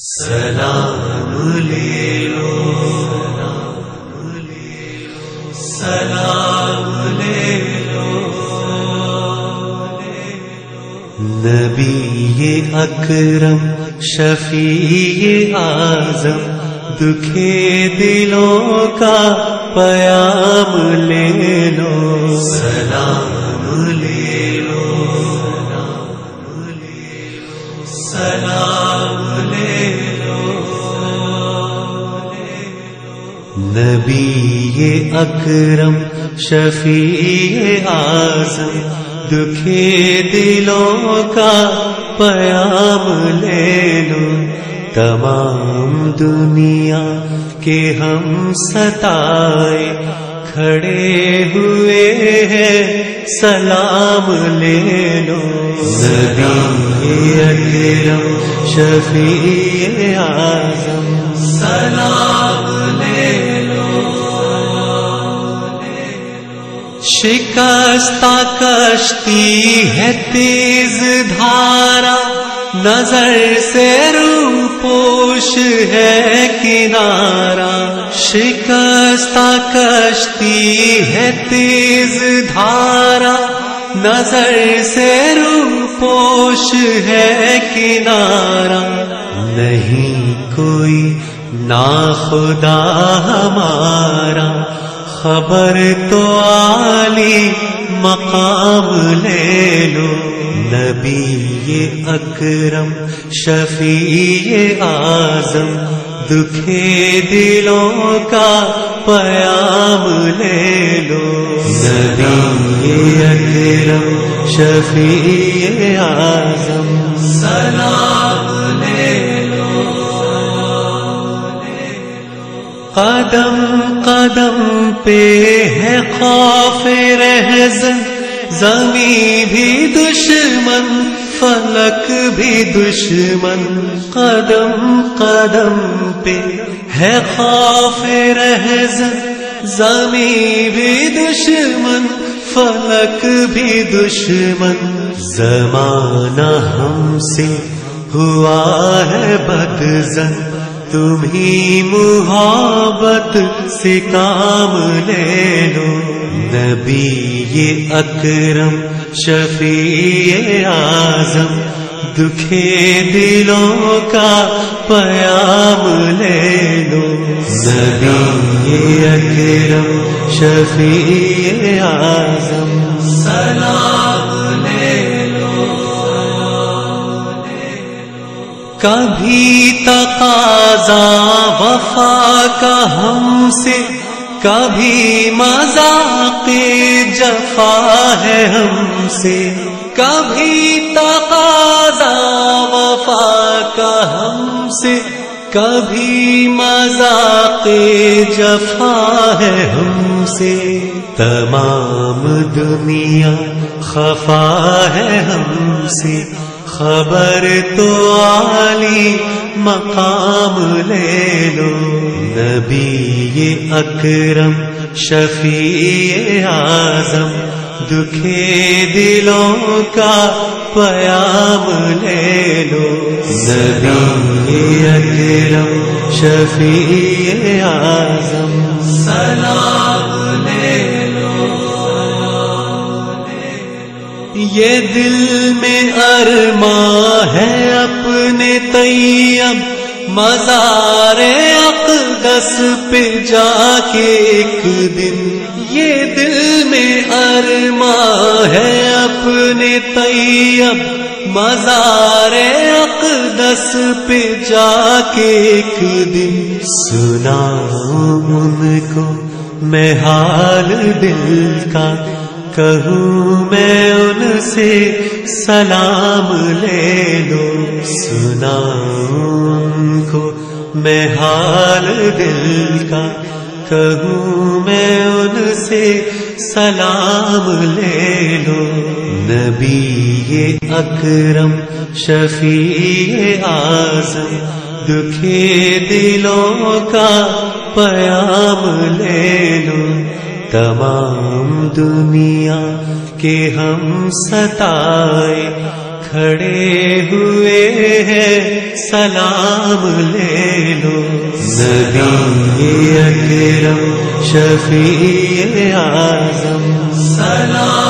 سلام لے لو، سلام لے لو۔ نبی اکرم، شفیع اعظم، دکھے دلوں کا پیام لے لو۔ سلام لے نبی اکرم، شفیع اعظم۔ دکھے دلوں کا پیام لے لو۔ تمام دنیا کے ہم ستائے کھڑے ہوئے ہیں، سلام لے لو۔ نبی اکرم، شفیع اعظم۔ شکستہ کشتی ہے تیز دھارا، نظر سے رو پوش ہے کنارا۔ شکستہ کشتی ہے تیز دھارا، نظر سے رو پوش ہے کنارا۔ نہیں کوئی نا خدا ہمارا خبر تو عالی مقام لے لو۔ نبی اکرم، شفیع اعظم۔ دکھے دلوں کا پیام لے لو۔ نبی اکرم، شفیع اعظم۔ سلام لے قدم قدم پہ ہے خوف رہزن زمین بھی دشمن، فلک بھی دشمن۔ قدم قدم پہ ہے خوف رہزن زمین بھی دشمن، فلک بھی دشمن۔ زمانہ ہم سے ہوا ہے بدزن۔ تمہیں محبت سے کام لے لو۔ نبی یہ اکرم، شفیع اعظم، دکھے دلوں کا پیام لے لو۔ نبی یہ اکرم، شفیع اعظم۔ سلام۔ کبھی تقاضا وفا کا ہم سے، کبھی مذاق جفا ہے ہم سے۔ کبھی تقاضا وفا کا ہم سے، کبھی مذاق جفا ہے ہم سے۔ تمام دنیا خفا ہے ہم سے۔ خبر تو عالی مقام لے لو۔ نبی یہ اکرم، شفیع اعظم، دکھے دلوں کا پیام لے لو۔ نبی اکرم، شفیع اعظم۔ سلام یہ دل میں ارما ہے اپنے طیب مزار اقدس پہ جا کے ایک دن۔ یہ دل میں ارما ہے اپنے طیب مزار اقدس پہ جا کے ایک دن۔ سنا ان کو، میں حال دل کا۔ کہوں میں ان سے سلام لے لو۔ سنا کو میں حال دل کا کہوں میں ان سے سلام لے لو۔ نبی یہ اکرم، شفیع اعظم، دکھے دلوں کا پیام لے لو۔ تمام دنیا کے ہم ستائے کھڑے ہوئے ہیں، سلام لے لو۔ نبی اکرم، شفیع اعظم۔ سلام